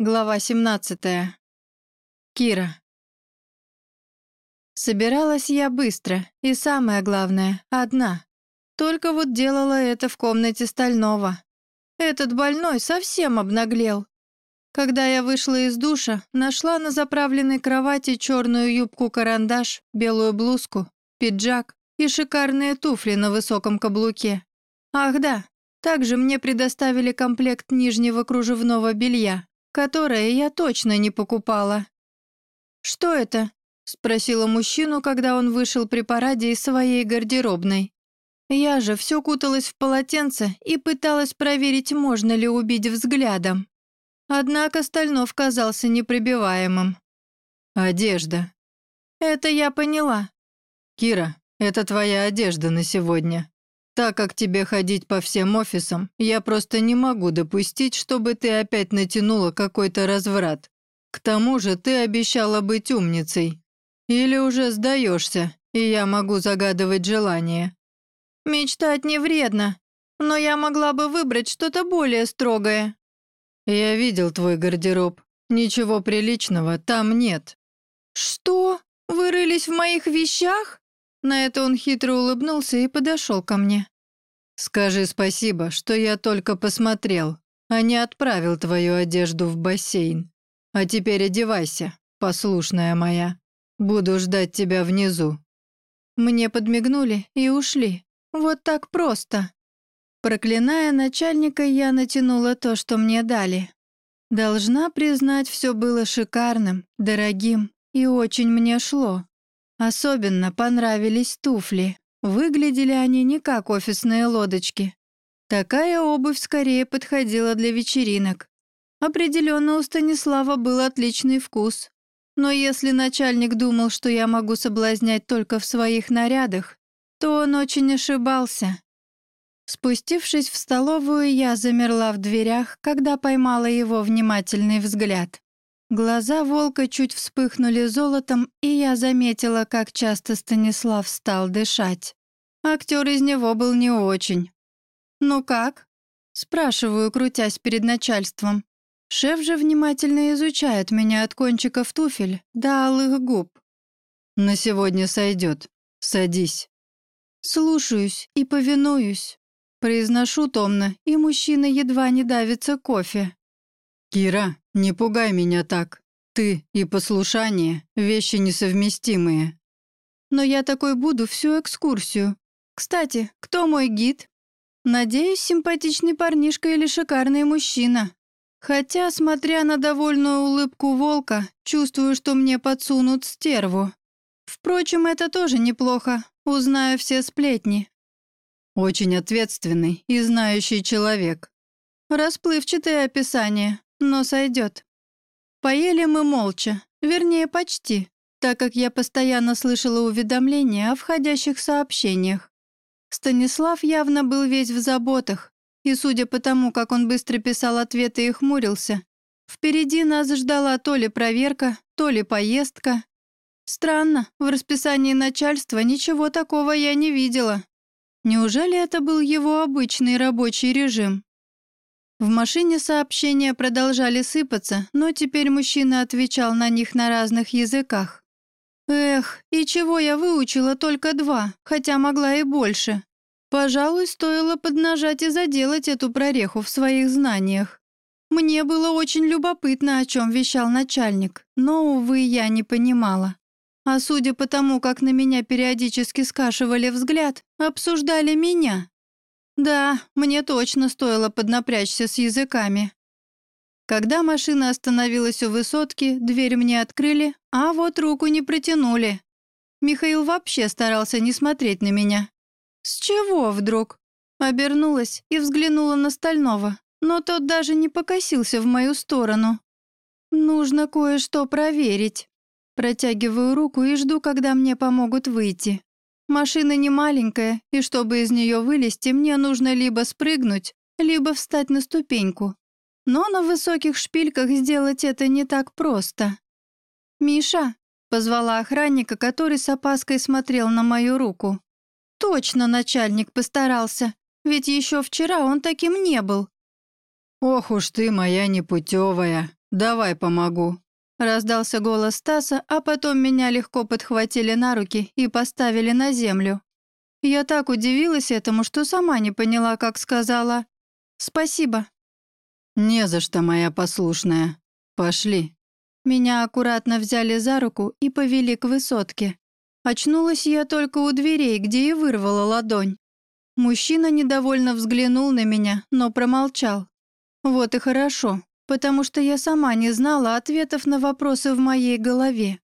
Глава 17. Кира. Собиралась я быстро, и самое главное, одна. Только вот делала это в комнате Стального. Этот больной совсем обнаглел. Когда я вышла из душа, нашла на заправленной кровати черную юбку-карандаш, белую блузку, пиджак и шикарные туфли на высоком каблуке. Ах да, также мне предоставили комплект нижнего кружевного белья, которое я точно не покупала. «Что это?» — спросила мужчину, когда он вышел при параде из своей гардеробной. Я же все куталась в полотенце и пыталась проверить, можно ли убить взглядом. Однако Стальнов казался непробиваемым. «Одежда». «Это я поняла». «Кира, это твоя одежда на сегодня. Так как тебе ходить по всем офисам, я просто не могу допустить, чтобы ты опять натянула какой-то разврат. К тому же ты обещала быть умницей. Или уже сдаешься, и я могу загадывать желание». «Мечтать не вредно, но я могла бы выбрать что-то более строгое». «Я видел твой гардероб. Ничего приличного там нет». «Что? Вы рылись в моих вещах?» На это он хитро улыбнулся и подошел ко мне. «Скажи спасибо, что я только посмотрел, а не отправил твою одежду в бассейн. А теперь одевайся, послушная моя. Буду ждать тебя внизу». Мне подмигнули и ушли. Вот так просто. Проклиная начальника, я натянула то, что мне дали. Должна признать, все было шикарным, дорогим и очень мне шло. Особенно понравились туфли. Выглядели они не как офисные лодочки. Такая обувь скорее подходила для вечеринок. Определенно у Станислава был отличный вкус. Но если начальник думал, что я могу соблазнять только в своих нарядах, то он очень ошибался. Спустившись в столовую, я замерла в дверях, когда поймала его внимательный взгляд. Глаза волка чуть вспыхнули золотом, и я заметила, как часто Станислав стал дышать. Актер из него был не очень. «Ну как?» — спрашиваю, крутясь перед начальством. Шеф же внимательно изучает меня от кончиков туфель до алых губ. «На сегодня сойдет. Садись». «Слушаюсь и повинуюсь». Произношу томно, и мужчина едва не давится кофе. «Кира, не пугай меня так. Ты и послушание — вещи несовместимые». «Но я такой буду всю экскурсию. Кстати, кто мой гид?» «Надеюсь, симпатичный парнишка или шикарный мужчина. Хотя, смотря на довольную улыбку волка, чувствую, что мне подсунут стерву. Впрочем, это тоже неплохо. Узнаю все сплетни». «Очень ответственный и знающий человек». «Расплывчатое описание но сойдет. Поели мы молча, вернее, почти, так как я постоянно слышала уведомления о входящих сообщениях. Станислав явно был весь в заботах, и судя по тому, как он быстро писал ответы и хмурился, впереди нас ждала то ли проверка, то ли поездка. Странно, в расписании начальства ничего такого я не видела. Неужели это был его обычный рабочий режим? В машине сообщения продолжали сыпаться, но теперь мужчина отвечал на них на разных языках. Эх, и чего я выучила только два, хотя могла и больше. Пожалуй, стоило поднажать и заделать эту прореху в своих знаниях. Мне было очень любопытно, о чем вещал начальник, но, увы, я не понимала. А судя по тому, как на меня периодически скашивали взгляд, обсуждали меня. Да, мне точно стоило поднапрячься с языками. Когда машина остановилась у высотки, дверь мне открыли, а вот руку не протянули. Михаил вообще старался не смотреть на меня. С чего вдруг? Обернулась и взглянула на Стального, но тот даже не покосился в мою сторону. Нужно кое-что проверить. Протягиваю руку и жду, когда мне помогут выйти. Машина не маленькая, и чтобы из нее вылезти, мне нужно либо спрыгнуть, либо встать на ступеньку. Но на высоких шпильках сделать это не так просто. «Миша», — позвала охранника, который с опаской смотрел на мою руку. «Точно начальник постарался, ведь еще вчера он таким не был». «Ох уж ты, моя непутевая, давай помогу». Раздался голос Стаса, а потом меня легко подхватили на руки и поставили на землю. Я так удивилась этому, что сама не поняла, как сказала «Спасибо». «Не за что, моя послушная. Пошли». Меня аккуратно взяли за руку и повели к высотке. Очнулась я только у дверей, где и вырвала ладонь. Мужчина недовольно взглянул на меня, но промолчал. Вот и хорошо, потому что я сама не знала ответов на вопросы в моей голове.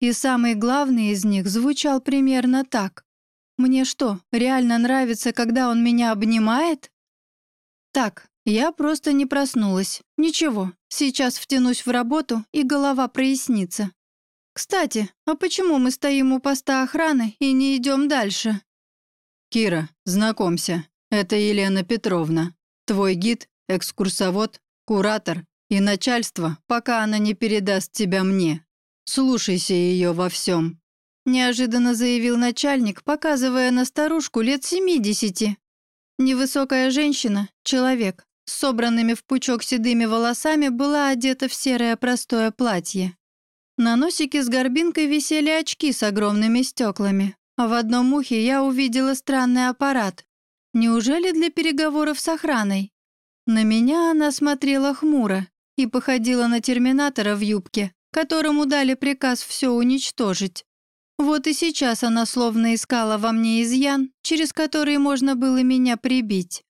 И самый главный из них звучал примерно так. «Мне что, реально нравится, когда он меня обнимает?» Так, я просто не проснулась. Ничего, сейчас втянусь в работу, и голова прояснится. Кстати, а почему мы стоим у поста охраны и не идем дальше? Кира, знакомься, это Елена Петровна. Твой гид, экскурсовод, куратор и начальство, пока она не передаст тебя мне. Слушайся ее во всем. Неожиданно заявил начальник, показывая на старушку лет семидесяти. Невысокая женщина, человек, с собранными в пучок седыми волосами, была одета в серое простое платье. На носике с горбинкой висели очки с огромными стеклами, а в одном ухе я увидела странный аппарат. Неужели для переговоров с охраной? На меня она смотрела хмуро и походила на терминатора в юбке, которому дали приказ все уничтожить. Вот и сейчас она словно искала во мне изъян, через который можно было меня прибить.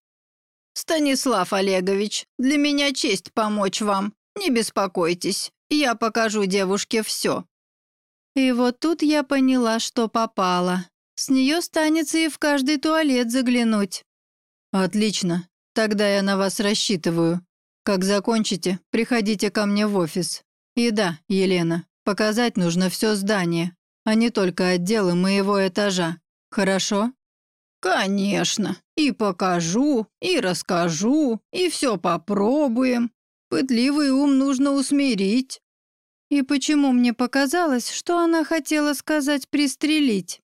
«Станислав Олегович, для меня честь помочь вам. Не беспокойтесь, я покажу девушке все». И вот тут я поняла, что попала. С нее станется и в каждый туалет заглянуть. «Отлично, тогда я на вас рассчитываю. Как закончите, приходите ко мне в офис. И да, Елена, показать нужно все здание, а не только отделы моего этажа. Хорошо?» «Конечно. И покажу, и расскажу, и все попробуем. Пытливый ум нужно усмирить». И почему мне показалось, что она хотела сказать «пристрелить»?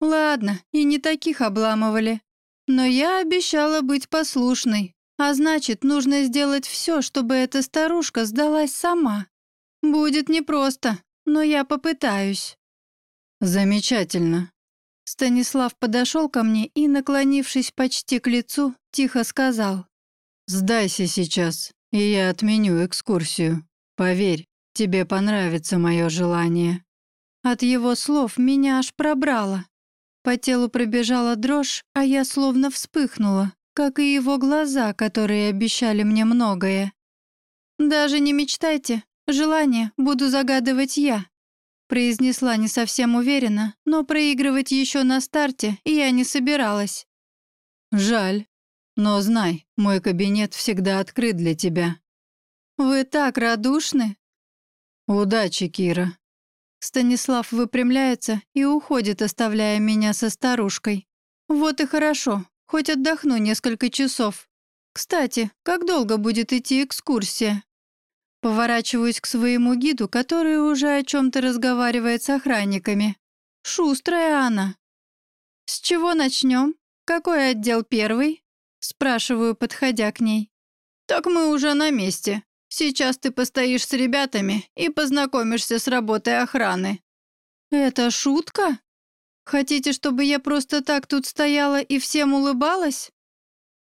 Ладно, и не таких обламывали. Но я обещала быть послушной, а значит, нужно сделать все, чтобы эта старушка сдалась сама. Будет непросто, но я попытаюсь. Замечательно. Станислав подошел ко мне и, наклонившись почти к лицу, тихо сказал. «Сдайся сейчас, и я отменю экскурсию. Поверь, тебе понравится мое желание». От его слов меня аж пробрало. По телу пробежала дрожь, а я словно вспыхнула, как и его глаза, которые обещали мне многое. «Даже не мечтайте, желание буду загадывать я», произнесла не совсем уверенно, но проигрывать еще на старте я не собиралась. «Жаль, но знай, мой кабинет всегда открыт для тебя». «Вы так радушны!» «Удачи, Кира!» Станислав выпрямляется и уходит, оставляя меня со старушкой. «Вот и хорошо, хоть отдохну несколько часов. Кстати, как долго будет идти экскурсия?» Поворачиваюсь к своему гиду, который уже о чем-то разговаривает с охранниками. Шустрая она. «С чего начнем? Какой отдел первый?» Спрашиваю, подходя к ней. «Так мы уже на месте. Сейчас ты постоишь с ребятами и познакомишься с работой охраны». «Это шутка? Хотите, чтобы я просто так тут стояла и всем улыбалась?»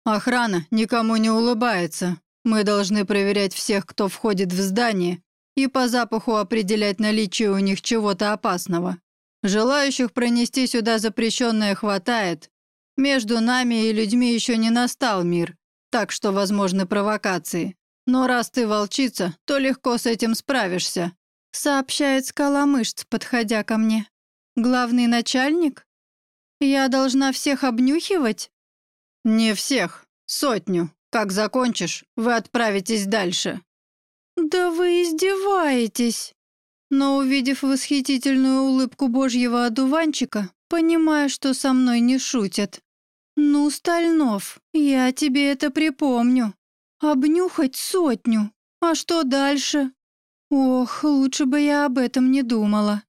«Охрана никому не улыбается. Мы должны проверять всех, кто входит в здание, и по запаху определять наличие у них чего-то опасного. Желающих пронести сюда запрещенное хватает. Между нами и людьми еще не настал мир, так что возможны провокации. Но раз ты волчица, то легко с этим справишься», сообщает скала мышц, подходя ко мне. «Главный начальник? Я должна всех обнюхивать?» «Не всех, сотню», как закончишь, вы отправитесь дальше». «Да вы издеваетесь!» Но, увидев восхитительную улыбку божьего одуванчика, понимая, что со мной не шутят. «Ну, Стальнов, я тебе это припомню. Обнюхать сотню. А что дальше?» «Ох, лучше бы я об этом не думала».